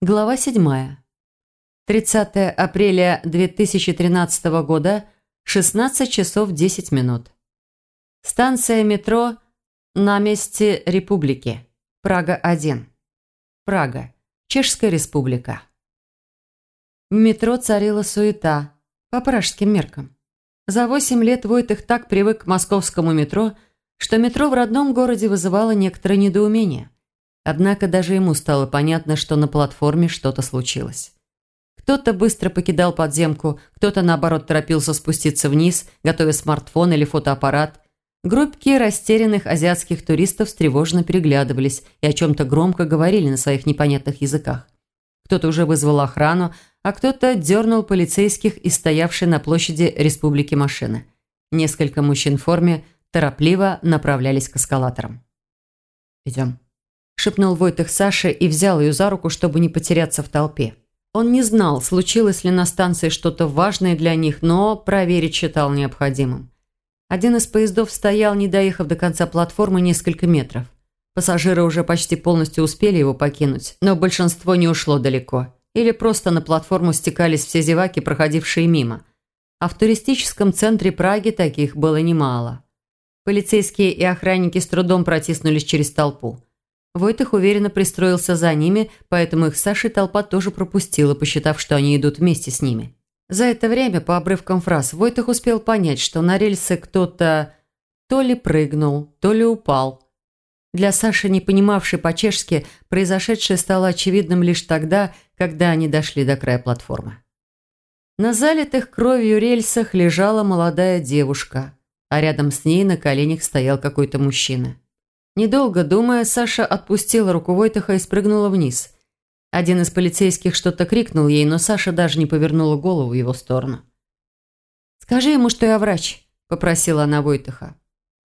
Глава 7. 30 апреля 2013 года, 16 часов 10 минут. Станция метро на месте Республики. Прага-1. Прага. Чешская республика. В метро царила суета, по пражским меркам. За 8 лет Войтых так привык к московскому метро, что метро в родном городе вызывало некоторое недоумение – Однако даже ему стало понятно, что на платформе что-то случилось. Кто-то быстро покидал подземку, кто-то, наоборот, торопился спуститься вниз, готовя смартфон или фотоаппарат. Группки растерянных азиатских туристов встревоженно переглядывались и о чем-то громко говорили на своих непонятных языках. Кто-то уже вызвал охрану, а кто-то дернул полицейских из стоявшей на площади республики машины. Несколько мужчин в форме торопливо направлялись к эскалаторам. «Идем», шепнул Войтых Саше и взял ее за руку, чтобы не потеряться в толпе. Он не знал, случилось ли на станции что-то важное для них, но проверить считал необходимым. Один из поездов стоял, не доехав до конца платформы несколько метров. Пассажиры уже почти полностью успели его покинуть, но большинство не ушло далеко. Или просто на платформу стекались все зеваки, проходившие мимо. А в туристическом центре Праги таких было немало. Полицейские и охранники с трудом протиснулись через толпу. Войтых уверенно пристроился за ними, поэтому их с Сашей толпа тоже пропустила, посчитав, что они идут вместе с ними. За это время, по обрывкам фраз, Войтых успел понять, что на рельсы кто-то то ли прыгнул, то ли упал. Для Саши, не понимавшей по-чешски, произошедшее стало очевидным лишь тогда, когда они дошли до края платформы. На залитых кровью рельсах лежала молодая девушка, а рядом с ней на коленях стоял какой-то мужчина. Недолго думая, Саша отпустила руку Войтаха и спрыгнула вниз. Один из полицейских что-то крикнул ей, но Саша даже не повернула голову в его сторону. «Скажи ему, что я врач», – попросила она Войтаха.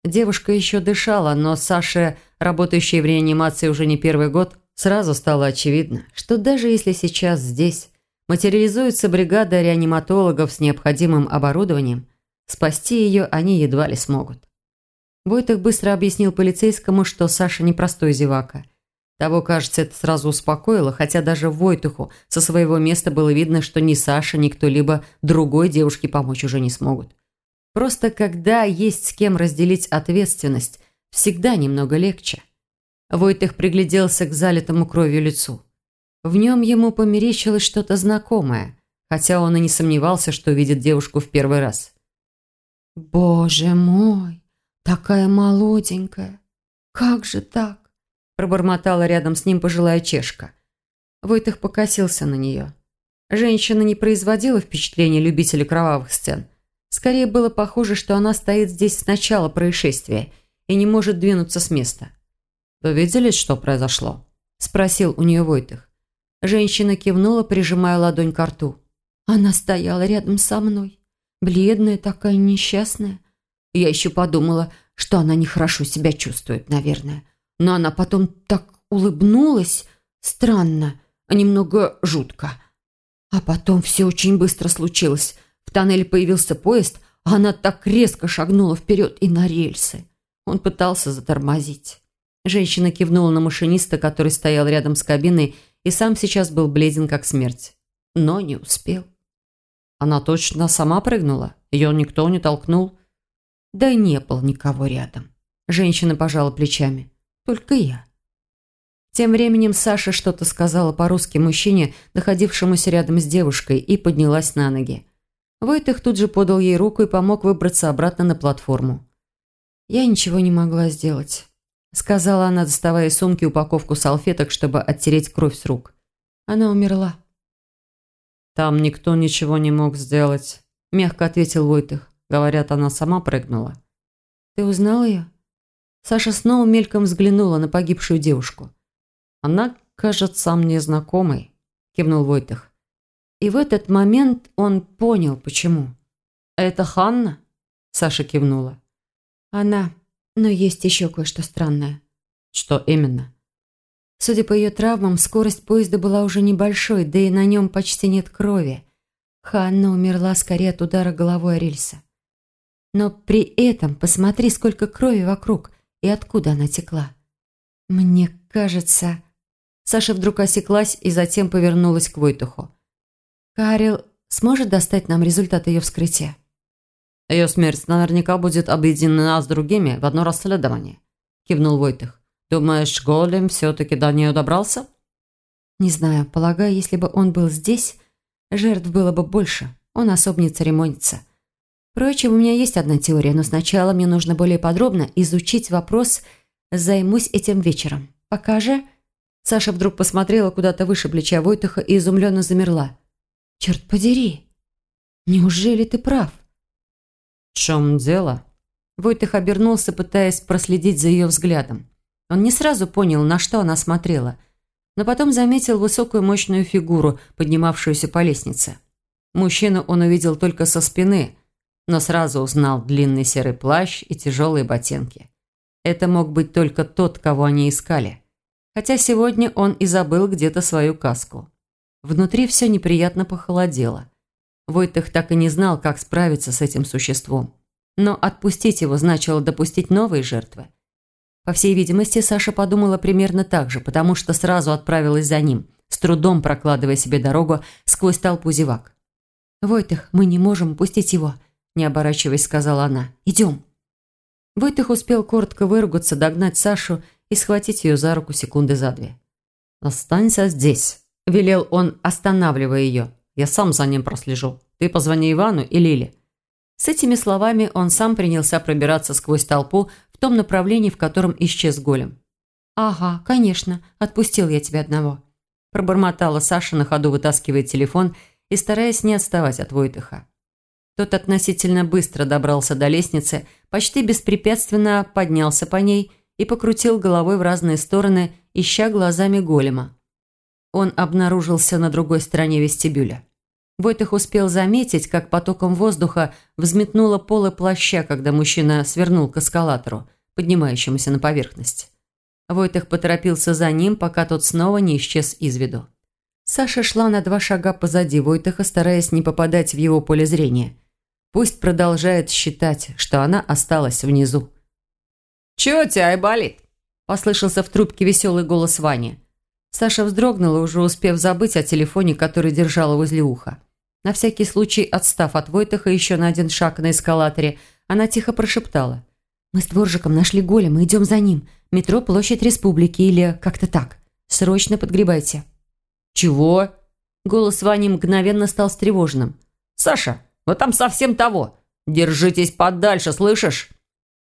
Девушка еще дышала, но Саше, работающей в реанимации уже не первый год, сразу стало очевидно, что даже если сейчас здесь материализуется бригада реаниматологов с необходимым оборудованием, спасти ее они едва ли смогут. Войтых быстро объяснил полицейскому, что Саша непростой зевака. Того, кажется, это сразу успокоило, хотя даже Войтуху со своего места было видно, что ни Саша, ни кто-либо другой девушке помочь уже не смогут. Просто когда есть с кем разделить ответственность, всегда немного легче. Войтых пригляделся к залитому кровью лицу. В нем ему померещилось что-то знакомое, хотя он и не сомневался, что видит девушку в первый раз. «Боже мой!» «Такая молоденькая! Как же так?» Пробормотала рядом с ним пожилая чешка. Войтых покосился на нее. Женщина не производила впечатления любителя кровавых сцен. Скорее было похоже, что она стоит здесь с начала происшествия и не может двинуться с места. «Вы видели, что произошло?» – спросил у нее Войтых. Женщина кивнула, прижимая ладонь к рту. Она стояла рядом со мной. Бледная такая, несчастная. Я еще подумала, что она нехорошо себя чувствует, наверное. Но она потом так улыбнулась. Странно, немного жутко. А потом все очень быстро случилось. В тоннеле появился поезд, а она так резко шагнула вперед и на рельсы. Он пытался затормозить. Женщина кивнула на машиниста, который стоял рядом с кабиной и сам сейчас был бледен как смерть. Но не успел. Она точно сама прыгнула? Ее никто не толкнул? Да не было никого рядом. Женщина пожала плечами. Только я. Тем временем Саша что-то сказала по-русски мужчине, находившемуся рядом с девушкой, и поднялась на ноги. Войтых тут же подал ей руку и помог выбраться обратно на платформу. «Я ничего не могла сделать», – сказала она, доставая из сумки упаковку салфеток, чтобы оттереть кровь с рук. Она умерла. «Там никто ничего не мог сделать», – мягко ответил Войтых. Говорят, она сама прыгнула. Ты узнал ее? Саша снова мельком взглянула на погибшую девушку. Она кажется мне знакомой, кивнул Войтых. И в этот момент он понял, почему. «Это Ханна?» Саша кивнула. «Она. Но есть еще кое-что странное». «Что именно?» Судя по ее травмам, скорость поезда была уже небольшой, да и на нем почти нет крови. Ханна умерла скорее от удара головой о рельсы. Но при этом посмотри, сколько крови вокруг и откуда она текла. Мне кажется... Саша вдруг осеклась и затем повернулась к Войтуху. «Карел сможет достать нам результат ее вскрытия?» «Ее смерть наверняка будет объединена с другими в одно расследование», – кивнул Войтых. «Думаешь, Голем все-таки до нее добрался?» «Не знаю. Полагаю, если бы он был здесь, жертв было бы больше. Он особо не церемонится. Впрочем, у меня есть одна теория, но сначала мне нужно более подробно изучить вопрос. Займусь этим вечером. Пока же...» Саша вдруг посмотрела куда-то выше плеча Войтыха и изумленно замерла. «Черт подери! Неужели ты прав?» «В чем дело?» Войтых обернулся, пытаясь проследить за ее взглядом. Он не сразу понял, на что она смотрела, но потом заметил высокую мощную фигуру, поднимавшуюся по лестнице. Мужчину он увидел только со спины, но сразу узнал длинный серый плащ и тяжелые ботинки. Это мог быть только тот, кого они искали. Хотя сегодня он и забыл где-то свою каску. Внутри все неприятно похолодело. Войтых так и не знал, как справиться с этим существом. Но отпустить его значило допустить новые жертвы. По всей видимости, Саша подумала примерно так же, потому что сразу отправилась за ним, с трудом прокладывая себе дорогу сквозь толпу зевак. «Войтых, мы не можем упустить его», – не оборачиваясь, сказала она. «Идем». Войтых успел коротко выругаться, догнать Сашу и схватить ее за руку секунды за две. «Останься здесь», – велел он, останавливая ее. Я сам за ним прослежу. Ты позвони Ивану и Лиле». С этими словами он сам принялся пробираться сквозь толпу в том направлении, в котором исчез голем. «Ага, конечно, отпустил я тебя одного», – пробормотала Саша на ходу, вытаскивая телефон и стараясь не отставать от Войтыха. Тот относительно быстро добрался до лестницы, почти беспрепятственно поднялся по ней и покрутил головой в разные стороны, ища глазами голема. Он обнаружился на другой стороне вестибюля. Войтых успел заметить, как потоком воздуха взметнуло полы плаща, когда мужчина свернул к эскалатору, поднимающемуся на поверхность. Войтых поторопился за ним, пока тот снова не исчез из виду. Саша шла на два шага позади Войтыха, стараясь не попадать в его поле зрения. Пусть продолжает считать, что она осталась внизу. «Чего тебя и болит?» – послышался в трубке веселый голос Вани. Саша вздрогнула, уже успев забыть о телефоне, который держала возле уха. На всякий случай, отстав от Войтаха еще на один шаг на эскалаторе, она тихо прошептала. «Мы с Дворжиком нашли голема, идем за ним. Метро Площадь Республики или как-то так. Срочно подгребайте». «Чего?» Голос Вани мгновенно стал встревоженным. «Саша, вы там совсем того. Держитесь подальше, слышишь?»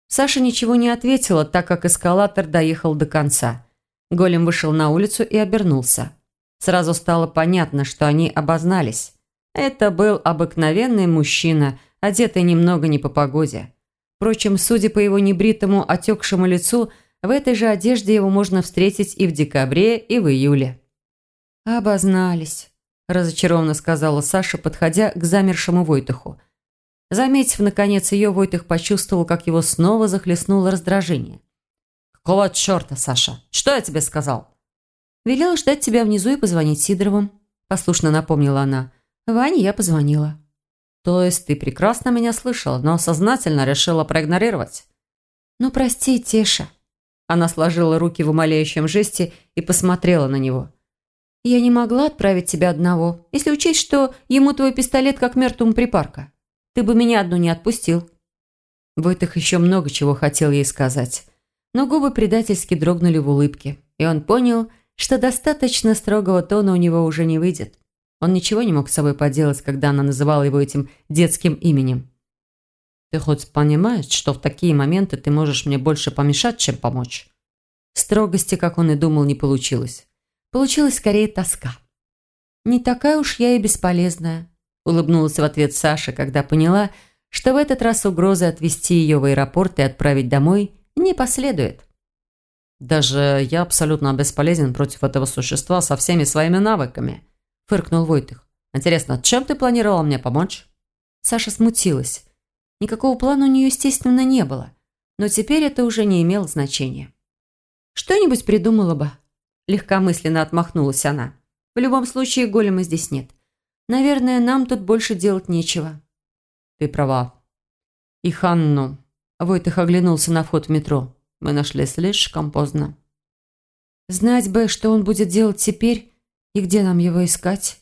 Саша ничего не ответила, так как эскалатор доехал до конца. Голем вышел на улицу и обернулся. Сразу стало понятно, что они обознались. Это был обыкновенный мужчина, одетый немного не по погоде. Впрочем, судя по его небритому, отекшему лицу, в этой же одежде его можно встретить и в декабре, и в июле. «Обознались», – разочарованно сказала Саша, подходя к замершему Войтуху. Заметив, наконец, ее, Войтых почувствовал, как его снова захлестнуло раздражение. «Какого черта, Саша? Что я тебе сказал?» «Велела ждать тебя внизу и позвонить Сидоровым», – послушно напомнила она. «Ване я позвонила». «То есть ты прекрасно меня слышала, но сознательно решила проигнорировать?» «Ну, прости, Теша». Она сложила руки в умоляющем жесте и посмотрела на него. «Я не могла отправить тебя одного, если учесть, что ему твой пистолет как мертвому припарка. Ты бы меня одну не отпустил». Войтых еще много чего хотел ей сказать но губы предательски дрогнули в улыбке, и он понял, что достаточно строгого тона у него уже не выйдет. Он ничего не мог с собой поделать, когда она называла его этим детским именем. «Ты хоть понимаешь, что в такие моменты ты можешь мне больше помешать, чем помочь?» Строгости, как он и думал, не получилось. Получилась скорее тоска. «Не такая уж я и бесполезная», – улыбнулась в ответ Саша, когда поняла, что в этот раз угрозы отвезти ее в аэропорт и отправить домой не последует. «Даже я абсолютно бесполезен против этого существа со всеми своими навыками», – фыркнул Войтых. «Интересно, чем ты планировала мне помочь?» Саша смутилась. Никакого плана у нее, естественно, не было. Но теперь это уже не имело значения. «Что-нибудь придумала бы», – легкомысленно отмахнулась она. «В любом случае, голема здесь нет. Наверное, нам тут больше делать нечего». «Ты права. И Ханну Войтых оглянулся на вход в метро. Мы нашли слишком поздно. Знать бы, что он будет делать теперь и где нам его искать.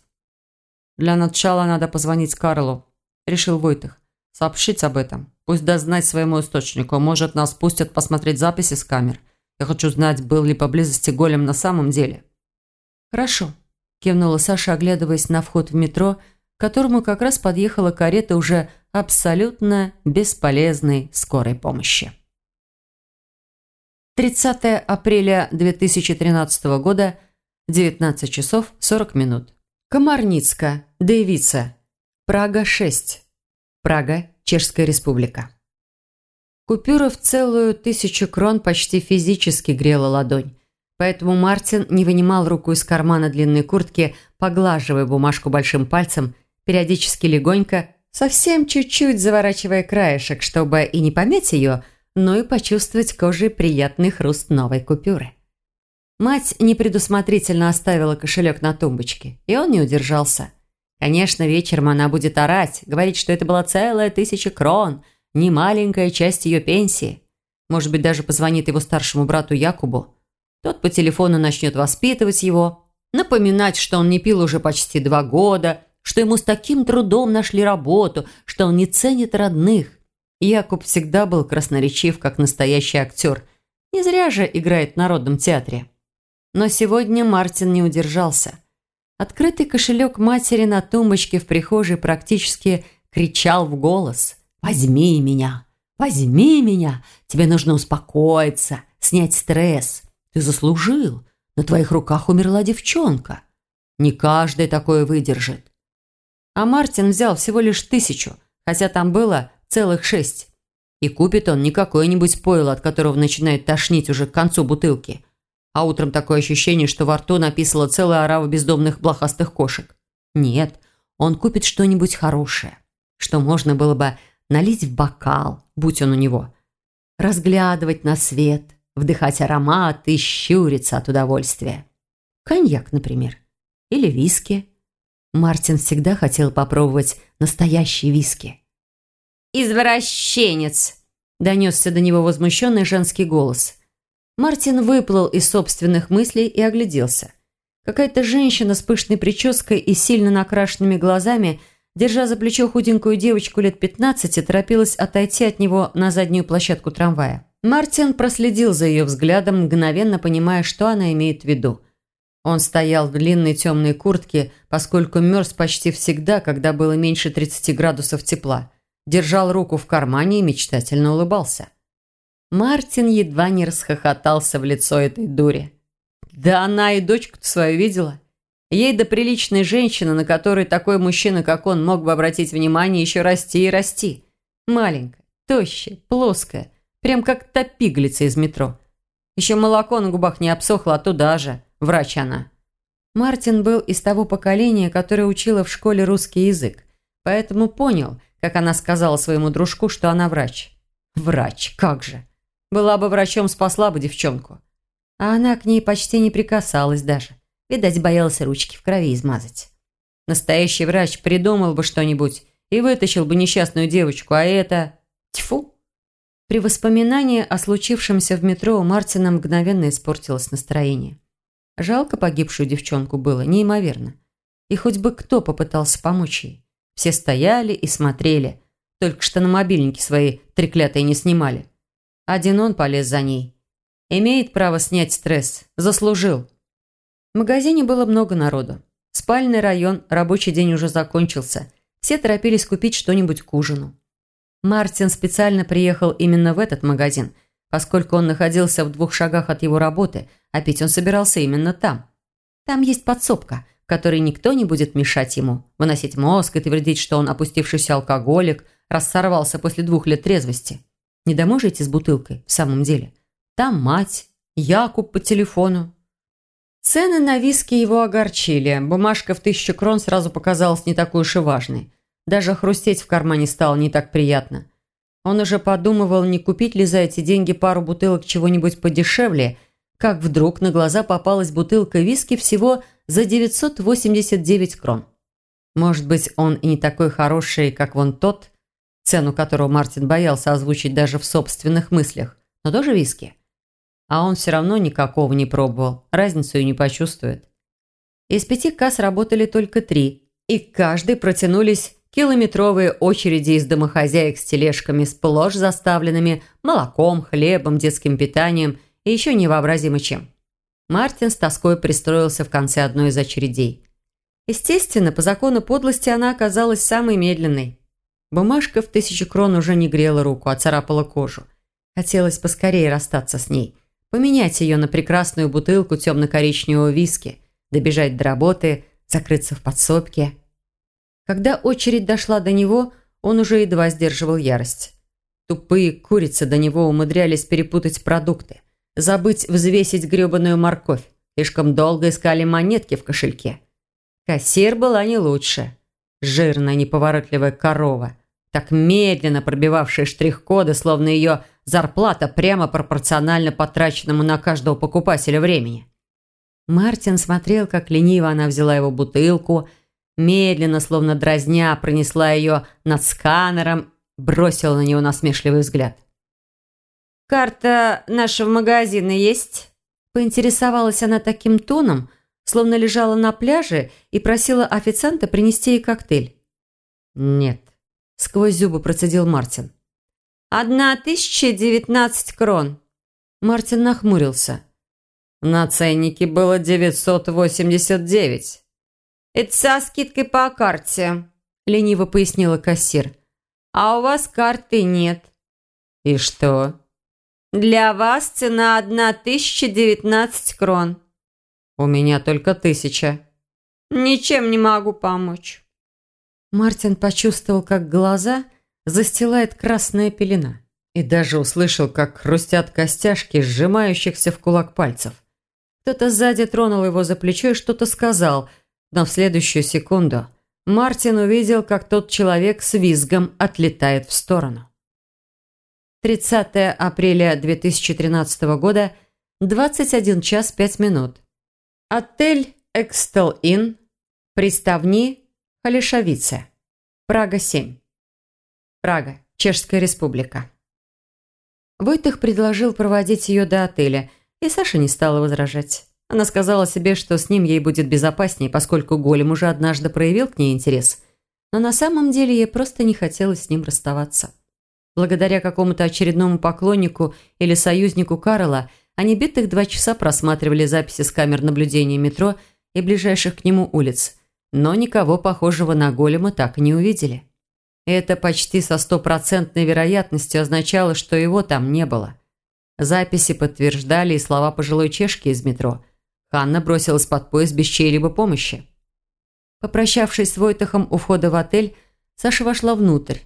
Для начала надо позвонить Карлу, решил Войтых. Сообщить об этом. Пусть даст своему источнику. Может, нас пустят посмотреть записи с камер. Я хочу знать, был ли поблизости голем на самом деле. Хорошо, кивнула Саша, оглядываясь на вход в метро, к которому как раз подъехала карета уже абсолютно бесполезной скорой помощи. 30 апреля 2013 года, 19 часов 40 минут. Комарницка, Дейвица, Прага 6. Прага, Чешская республика. Купюра в целую тысячу крон почти физически грела ладонь. Поэтому Мартин не вынимал руку из кармана длинной куртки, поглаживая бумажку большим пальцем, периодически легонько, совсем чуть-чуть заворачивая краешек, чтобы и не помять ее, но и почувствовать кожей приятный хруст новой купюры. Мать непредусмотрительно оставила кошелек на тумбочке, и он не удержался. Конечно, вечером она будет орать, говорить, что это была целая тысяча крон, не маленькая часть ее пенсии. Может быть, даже позвонит его старшему брату Якубу. Тот по телефону начнет воспитывать его, напоминать, что он не пил уже почти два года, что ему с таким трудом нашли работу, что он не ценит родных. Якуб всегда был красноречив, как настоящий актер. Не зря же играет в Народном театре. Но сегодня Мартин не удержался. Открытый кошелек матери на тумбочке в прихожей практически кричал в голос. «Возьми меня! Возьми меня! Тебе нужно успокоиться, снять стресс. Ты заслужил. На твоих руках умерла девчонка. Не каждый такое выдержит». А Мартин взял всего лишь тысячу, хотя там было целых шесть. И купит он не какое-нибудь пойло, от которого начинает тошнить уже к концу бутылки – а утром такое ощущение, что во рту написала целая орава бездомных блохастых кошек. Нет, он купит что-нибудь хорошее, что можно было бы налить в бокал, будь он у него. Разглядывать на свет, вдыхать аромат и щуриться от удовольствия. Коньяк, например. Или виски. Мартин всегда хотел попробовать настоящие виски. «Извращенец!» – донесся до него возмущенный женский голос – Мартин выплыл из собственных мыслей и огляделся. Какая-то женщина с пышной прической и сильно накрашенными глазами, держа за плечо худенькую девочку лет 15, торопилась отойти от него на заднюю площадку трамвая. Мартин проследил за ее взглядом, мгновенно понимая, что она имеет в виду. Он стоял в длинной темной куртке, поскольку мерз почти всегда, когда было меньше 30 градусов тепла. Держал руку в кармане и мечтательно улыбался. Мартин едва не расхохотался в лицо этой дури. Да она и дочку-то свою видела. Ей до приличной женщины, на которой такой мужчина, как он, мог бы обратить внимание, еще расти и расти. Маленькая, тощая, плоская, прям как та из метро. Еще молоко на губах не обсохло, а туда же. Врач она. Мартин был из того поколения, которое учило в школе русский язык, поэтому понял, как она сказала своему дружку, что она врач. Врач, как же. Была бы врачом, спасла бы девчонку. А она к ней почти не прикасалась даже. Видать, боялась ручки в крови измазать. Настоящий врач придумал бы что-нибудь и вытащил бы несчастную девочку, а это... Тьфу! При воспоминании о случившемся в метро у Мартина мгновенно испортилось настроение. Жалко погибшую девчонку было, неимоверно. И хоть бы кто попытался помочь ей. Все стояли и смотрели, только что на мобильники свои треклятые не снимали. Один он полез за ней. Имеет право снять стресс. Заслужил. В магазине было много народу. Спальный район, рабочий день уже закончился. Все торопились купить что-нибудь к ужину. Мартин специально приехал именно в этот магазин, поскольку он находился в двух шагах от его работы, а пить он собирался именно там. Там есть подсобка, в которой никто не будет мешать ему, выносить мозг и твердить, что он опустившийся алкоголик, рассорвался после двух лет трезвости. Не домой с бутылкой, в самом деле. Там мать, Якуб по телефону. Цены на виски его огорчили. Бумажка в тысячу крон сразу показалась не такой уж и важной. Даже хрустеть в кармане стало не так приятно. Он уже подумывал, не купить ли за эти деньги пару бутылок чего-нибудь подешевле, как вдруг на глаза попалась бутылка виски всего за 989 крон. Может быть, он и не такой хороший, как вон тот, цену которого Мартин боялся озвучить даже в собственных мыслях, но тоже виски. А он все равно никакого не пробовал, разницу и не почувствует. Из пяти касс работали только три, и к каждой протянулись километровые очереди из домохозяек с тележками, сплошь заставленными молоком, хлебом, детским питанием и еще невообразимо чем. Мартин с тоской пристроился в конце одной из очередей. Естественно, по закону подлости она оказалась самой медленной. Бумажка в тысячу крон уже не грела руку, а царапала кожу. Хотелось поскорее расстаться с ней, поменять ее на прекрасную бутылку темно-коричневого виски, добежать до работы, закрыться в подсобке. Когда очередь дошла до него, он уже едва сдерживал ярость. Тупые курицы до него умудрялись перепутать продукты, забыть взвесить гребаную морковь, слишком долго искали монетки в кошельке. Кассир была не лучше. Жирная, неповоротливая корова, так медленно пробивавшая штрих-коды, словно ее зарплата прямо пропорциональна потраченному на каждого покупателя времени. Мартин смотрел, как лениво она взяла его бутылку, медленно, словно дразня, пронесла ее над сканером, бросила на него насмешливый взгляд. «Карта нашего магазина есть?» Поинтересовалась она таким тоном, словно лежала на пляже и просила официанта принести ей коктейль. «Нет», – сквозь зубы процедил Мартин. «Одна тысяча девятнадцать крон». Мартин нахмурился. «На ценнике было девятьсот восемьдесят девять». «Это со скидкой по карте», – лениво пояснила кассир. «А у вас карты нет». «И что?» «Для вас цена одна тысяча девятнадцать крон». «У меня только тысяча». «Ничем не могу помочь». Мартин почувствовал, как глаза застилает красная пелена. И даже услышал, как хрустят костяшки, сжимающихся в кулак пальцев. Кто-то сзади тронул его за плечо и что-то сказал, но в следующую секунду Мартин увидел, как тот человек с визгом отлетает в сторону. 30 апреля 2013 года, 21 час 5 минут. Отель «Экстел Inn», приставни Халишавице, Прага-7. Прага, Чешская республика. Войтых предложил проводить ее до отеля, и Саша не стала возражать. Она сказала себе, что с ним ей будет безопаснее, поскольку Голем уже однажды проявил к ней интерес. Но на самом деле ей просто не хотелось с ним расставаться. Благодаря какому-то очередному поклоннику или союзнику Карла – они битых два часа просматривали записи с камер наблюдения метро и ближайших к нему улиц, но никого похожего на голема так и не увидели. Это почти со стопроцентной вероятностью означало, что его там не было. Записи подтверждали и слова пожилой чешки из метро. Ханна бросилась под поезд без чьей-либо помощи. Попрощавшись с Войтахом у входа в отель, Саша вошла внутрь.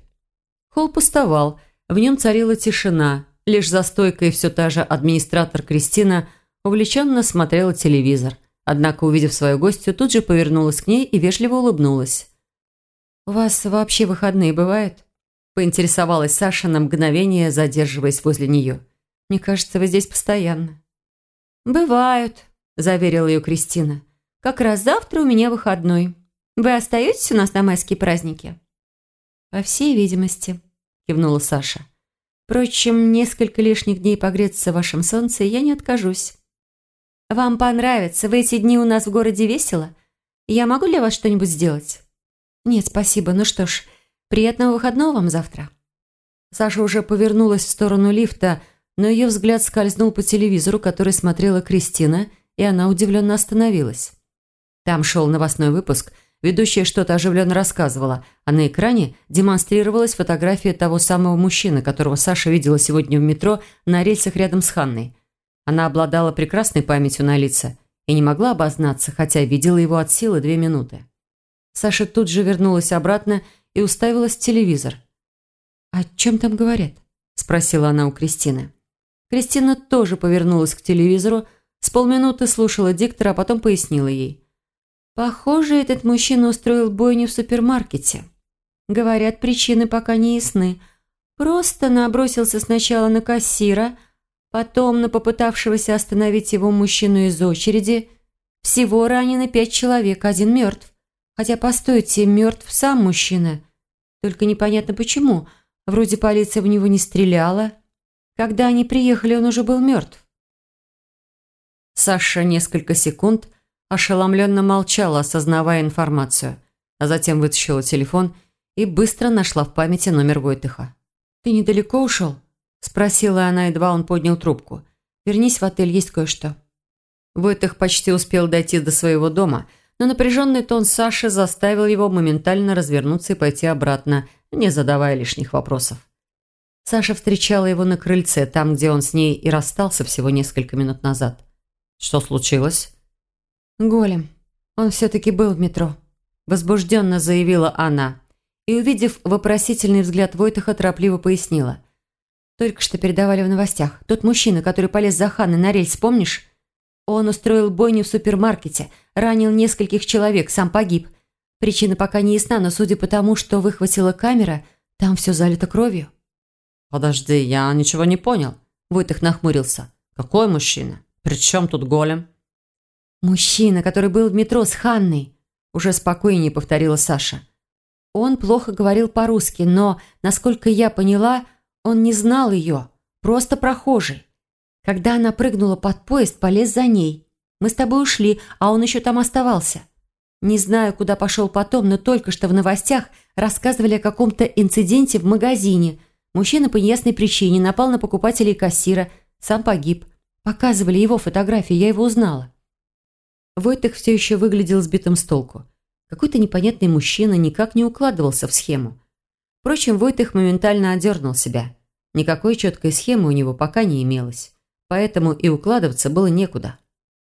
Холл пустовал, в нем царила тишина, Лишь за стойкой все та же администратор Кристина увлеченно смотрела телевизор. Однако, увидев свою гостью, тут же повернулась к ней и вежливо улыбнулась. «У вас вообще выходные бывают?» Поинтересовалась Саша на мгновение, задерживаясь возле нее. «Мне кажется, вы здесь постоянно». «Бывают», – заверила ее Кристина. «Как раз завтра у меня выходной. Вы остаетесь у нас на майские праздники?» «По всей видимости», – кивнула Саша. Впрочем, несколько лишних дней погреться в вашем солнце я не откажусь. Вам понравится. В эти дни у нас в городе весело. Я могу для вас что-нибудь сделать? Нет, спасибо. Ну что ж, приятного выходного вам завтра. Саша уже повернулась в сторону лифта, но ее взгляд скользнул по телевизору, который смотрела Кристина, и она удивленно остановилась. Там шел новостной выпуск – Ведущая что-то оживленно рассказывала, а на экране демонстрировалась фотография того самого мужчины, которого Саша видела сегодня в метро на рельсах рядом с Ханной. Она обладала прекрасной памятью на лица и не могла обознаться, хотя видела его от силы две минуты. Саша тут же вернулась обратно и уставилась в телевизор. «О чем там говорят?» – спросила она у Кристины. Кристина тоже повернулась к телевизору, с полминуты слушала диктора, а потом пояснила ей – Похоже, этот мужчина устроил бойню в супермаркете. Говорят, причины пока не ясны. Просто набросился сначала на кассира, потом на попытавшегося остановить его мужчину из очереди. Всего ранено пять человек, один мертв. Хотя, постойте, мертв сам мужчина. Только непонятно почему. Вроде полиция в него не стреляла. Когда они приехали, он уже был мертв. Саша несколько секунд ошеломленно молчала, осознавая информацию, а затем вытащила телефон и быстро нашла в памяти номер Войтыха. «Ты недалеко ушел?» – спросила она, едва он поднял трубку. «Вернись в отель, есть кое-что». Войтых почти успел дойти до своего дома, но напряженный тон Саши заставил его моментально развернуться и пойти обратно, не задавая лишних вопросов. Саша встречала его на крыльце, там, где он с ней и расстался всего несколько минут назад. «Что случилось?» «Голем. Он все-таки был в метро», – возбужденно заявила она. И, увидев вопросительный взгляд Войтаха, торопливо пояснила. «Только что передавали в новостях. Тот мужчина, который полез за Ханной на рельс, помнишь? Он устроил бойню в супермаркете, ранил нескольких человек, сам погиб. Причина пока не ясна, но судя по тому, что выхватила камера, там все залито кровью». «Подожди, я ничего не понял». Войтых нахмурился. «Какой мужчина? При чем тут голем?» «Мужчина, который был в метро с Ханной», уже спокойнее повторила Саша. Он плохо говорил по-русски, но, насколько я поняла, он не знал ее, просто прохожий. Когда она прыгнула под поезд, полез за ней. Мы с тобой ушли, а он еще там оставался. Не знаю, куда пошел потом, но только что в новостях рассказывали о каком-то инциденте в магазине. Мужчина по неясной причине напал на покупателей кассира, сам погиб. Показывали его фотографии, я его узнала. Войтых все еще выглядел сбитым с толку. Какой-то непонятный мужчина никак не укладывался в схему. Впрочем, Войтых моментально одернул себя. Никакой четкой схемы у него пока не имелось. Поэтому и укладываться было некуда.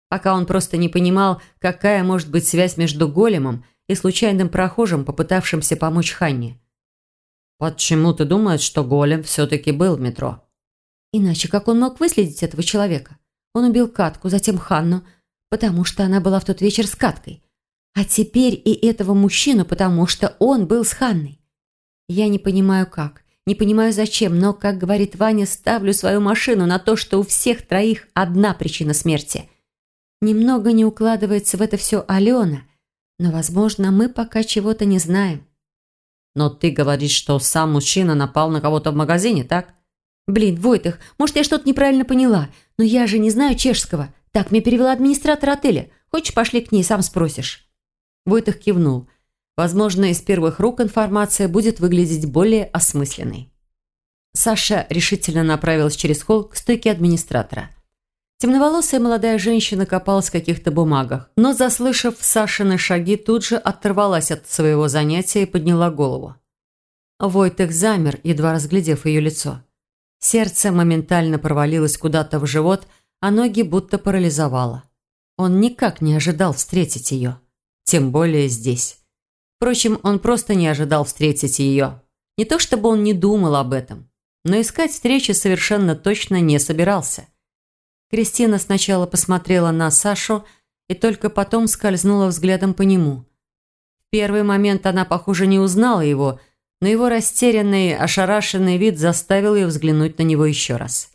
Пока он просто не понимал, какая может быть связь между големом и случайным прохожим, попытавшимся помочь Ханне. «Почему ты думаешь, что голем все-таки был в метро?» «Иначе как он мог выследить этого человека? Он убил Катку, затем Ханну, потому что она была в тот вечер с Каткой. А теперь и этого мужчину, потому что он был с Ханной. Я не понимаю как, не понимаю зачем, но, как говорит Ваня, ставлю свою машину на то, что у всех троих одна причина смерти. Немного не укладывается в это все Алена, но, возможно, мы пока чего-то не знаем. Но ты говоришь, что сам мужчина напал на кого-то в магазине, так? Блин, Войтых, может, я что-то неправильно поняла, но я же не знаю чешского. Так, мне перевела администратор отеля. Хочешь, пошли к ней, сам спросишь. Войтых кивнул. Возможно, из первых рук информация будет выглядеть более осмысленной. Саша решительно направилась через холл к стойке администратора. Темноволосая молодая женщина копалась в каких-то бумагах, но, заслышав Сашины шаги, тут же оторвалась от своего занятия и подняла голову. Войтых замер, едва разглядев ее лицо. Сердце моментально провалилось куда-то в живот, а ноги будто парализовало. Он никак не ожидал встретить ее тем более здесь. Впрочем, он просто не ожидал встретить ее. Не то чтобы он не думал об этом, но искать встречи совершенно точно не собирался. Кристина сначала посмотрела на Сашу и только потом скользнула взглядом по нему. В первый момент она, похоже, не узнала его, но его растерянный, ошарашенный вид заставил ее взглянуть на него еще раз.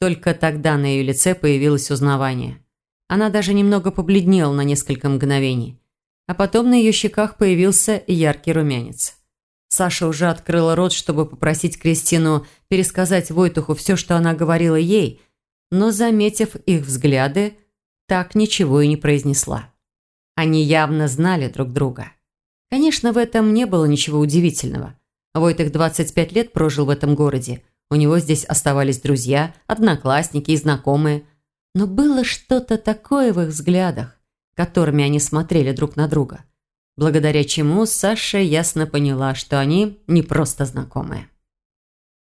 Только тогда на ее лице появилось узнавание. Она даже немного побледнела на несколько мгновений а потом на ее щеках появился яркий румянец. Саша уже открыла рот, чтобы попросить Кристину пересказать Войтуху все, что она говорила ей, но, заметив их взгляды, так ничего и не произнесла. Они явно знали друг друга. Конечно, в этом не было ничего удивительного. Войтых 25 лет прожил в этом городе. У него здесь оставались друзья, одноклассники и знакомые. Но было что-то такое в их взглядах, которыми они смотрели друг на друга, благодаря чему Саша ясно поняла, что они не просто знакомые.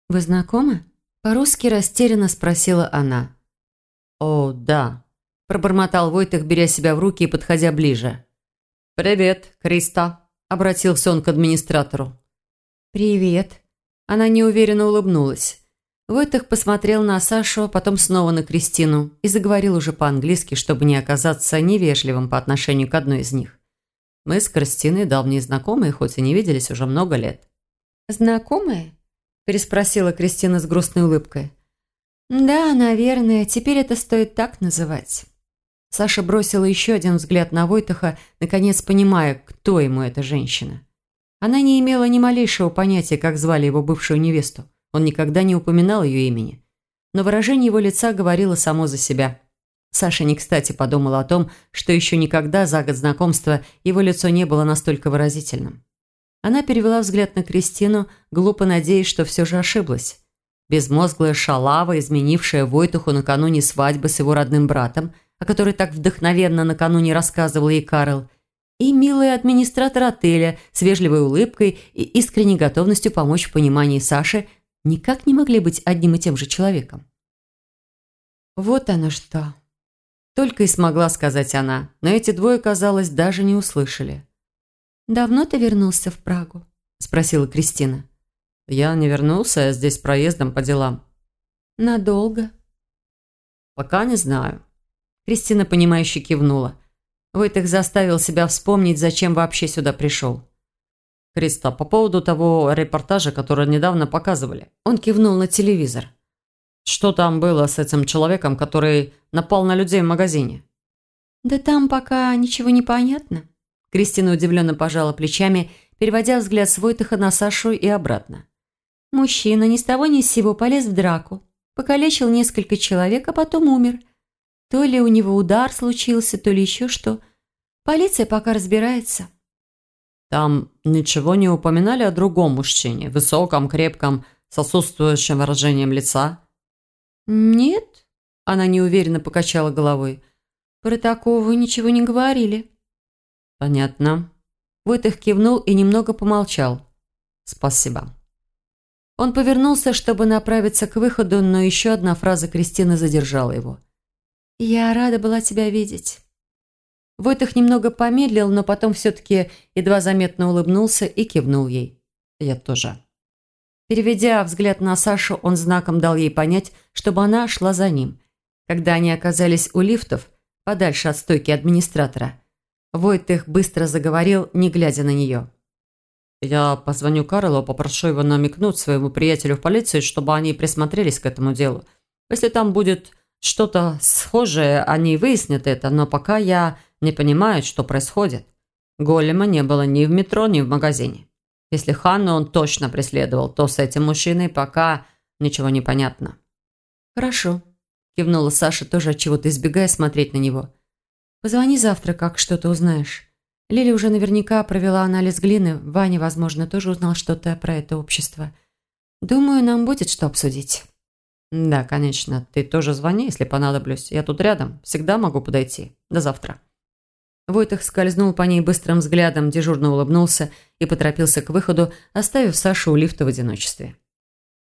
«Вы знакомы?» – по-русски растерянно спросила она. «О, да», – пробормотал Войтых, беря себя в руки и подходя ближе. «Привет, Криста», – обратился он к администратору. «Привет». Она неуверенно улыбнулась. Войтых посмотрел на Сашу, потом снова на Кристину и заговорил уже по-английски, чтобы не оказаться невежливым по отношению к одной из них. Мы с Кристиной давние знакомые, хоть и не виделись уже много лет. «Знакомые?» – переспросила Кристина с грустной улыбкой. «Да, наверное, теперь это стоит так называть». Саша бросила еще один взгляд на Войтаха, наконец понимая, кто ему эта женщина. Она не имела ни малейшего понятия, как звали его бывшую невесту. Он никогда не упоминал ее имени. Но выражение его лица говорило само за себя. Саша не кстати подумала о том, что еще никогда за год знакомства его лицо не было настолько выразительным. Она перевела взгляд на Кристину, глупо надеясь, что все же ошиблась. Безмозглая шалава, изменившая Войтуху накануне свадьбы с его родным братом, о которой так вдохновенно накануне рассказывал ей Карл, и милый администратор отеля с вежливой улыбкой и искренней готовностью помочь в понимании Саши никак не могли быть одним и тем же человеком. Вот оно что. Только и смогла сказать она, но эти двое, казалось, даже не услышали. «Давно ты вернулся в Прагу?» – спросила Кристина. «Я не вернулся, я здесь проездом по делам». «Надолго?» «Пока не знаю». Кристина, понимающе кивнула. Войтых заставил себя вспомнить, зачем вообще сюда пришел. «Криста, по поводу того репортажа, который недавно показывали». Он кивнул на телевизор. Что там было с этим человеком, который напал на людей в магазине? Да там пока ничего не понятно. Кристина удивленно пожала плечами, переводя взгляд с Войтыха на Сашу и обратно. Мужчина ни с того ни с сего полез в драку, покалечил несколько человек, а потом умер. То ли у него удар случился, то ли еще что. Полиция пока разбирается. Там ничего не упоминали о другом мужчине, высоком, крепком, с отсутствующим выражением лица? «Нет», – она неуверенно покачала головой. «Про такого ничего не говорили». «Понятно». Войтых кивнул и немного помолчал. «Спасибо». Он повернулся, чтобы направиться к выходу, но еще одна фраза Кристины задержала его. «Я рада была тебя видеть». Войтых немного помедлил, но потом все-таки едва заметно улыбнулся и кивнул ей. «Я тоже». Переведя взгляд на Сашу, он знаком дал ей понять, чтобы она шла за ним. Когда они оказались у лифтов, подальше от стойки администратора, Войтых быстро заговорил, не глядя на нее. «Я позвоню Карлу, попрошу его намекнуть своему приятелю в полицию, чтобы они присмотрелись к этому делу. Если там будет что-то схожее, они выяснят это, но пока я не понимаю, что происходит. Голема не было ни в метро, ни в магазине. Если Ханну он точно преследовал, то с этим мужчиной пока ничего не понятно. «Хорошо», – кивнула Саша, тоже от чего-то избегая смотреть на него. «Позвони завтра, как что-то узнаешь. Лили уже наверняка провела анализ глины, Ваня, возможно, тоже узнал что-то про это общество. Думаю, нам будет что обсудить». «Да, конечно. Ты тоже звони, если понадоблюсь. Я тут рядом. Всегда могу подойти. До завтра». Войтых скользнул по ней быстрым взглядом, дежурно улыбнулся и поторопился к выходу, оставив Сашу у лифта в одиночестве.